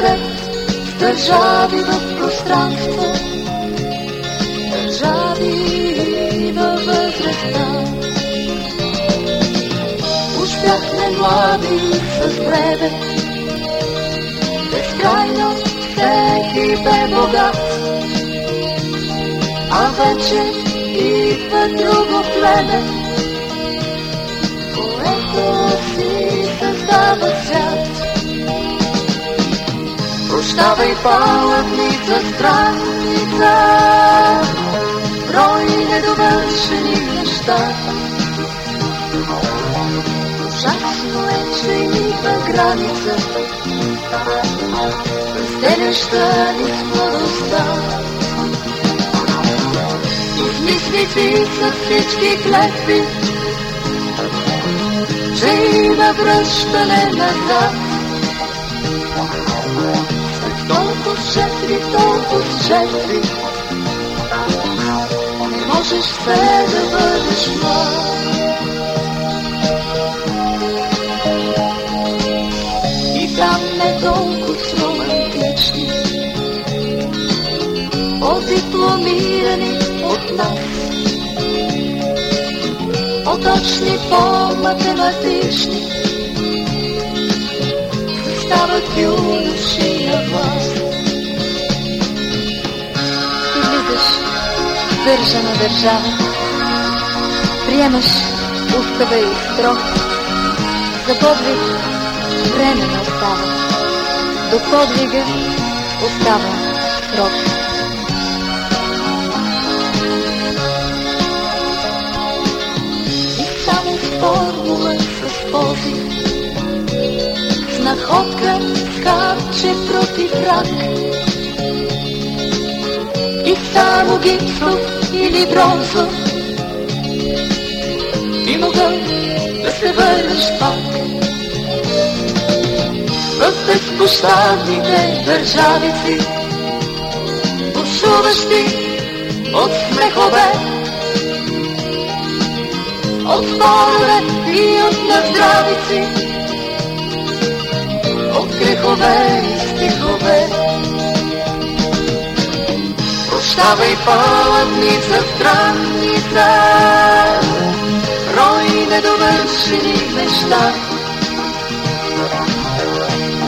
наред държави в пространство, държави във възрастта. Уж бяхме млади с време, безкрайно всеки бе богат, а вече идва друго племе, Прощавай палатница, страница, брой недовършени неща. Ужасно е, че има граница, разделяща ни с младостта. Измислици са всички клетви, че има връщане назад. Четири, толкова четири, не можеш все да бъдеш млад. И там не толкова романтични, по-дипломирани от нас, по-точни, по-математични, стават юноши на власт. В държана държава, приемаш устава и строк, за подвиг време не остава, до подвига остава срок. И само формула с пози, с находка харче против рак. И само гипсов или бронзов би могъл да се върнеш пак. В безпощадните държавици, бушуващи от смехове, от спорове и от нездравици, Прощавай палатница, странница, рой недовършени неща.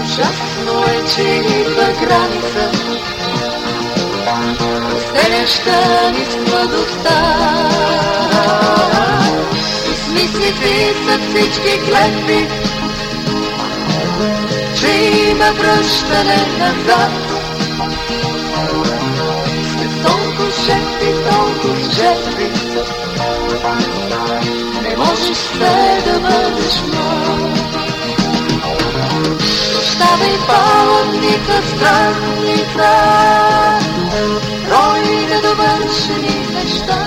Ужасно е, че идва граница, разделяща ни с младостта. Измислици са всички клетви, че има връщане назад. Да бъдеш млад. Оставай палатница, странница, рой недовършени неща.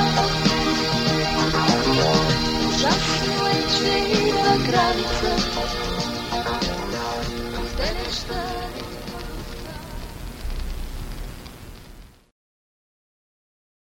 Ужасно е, че има граница,